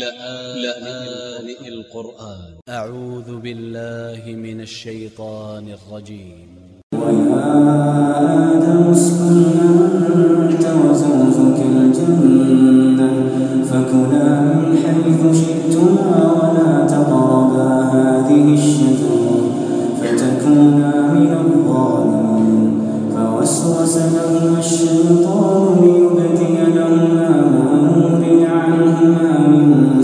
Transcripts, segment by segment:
لآن القرآن. أ ع و ذ ب ا ل ل ه من ا ل ش ي ط ا ن ا ل ج ي م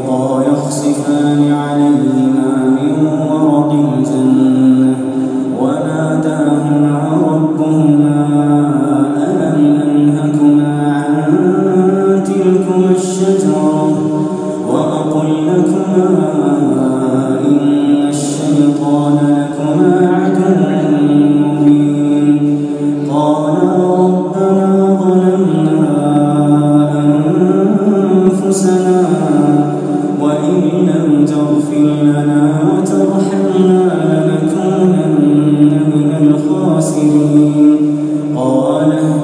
وطفقا يخصفان عليهما من ورق الجنة. قال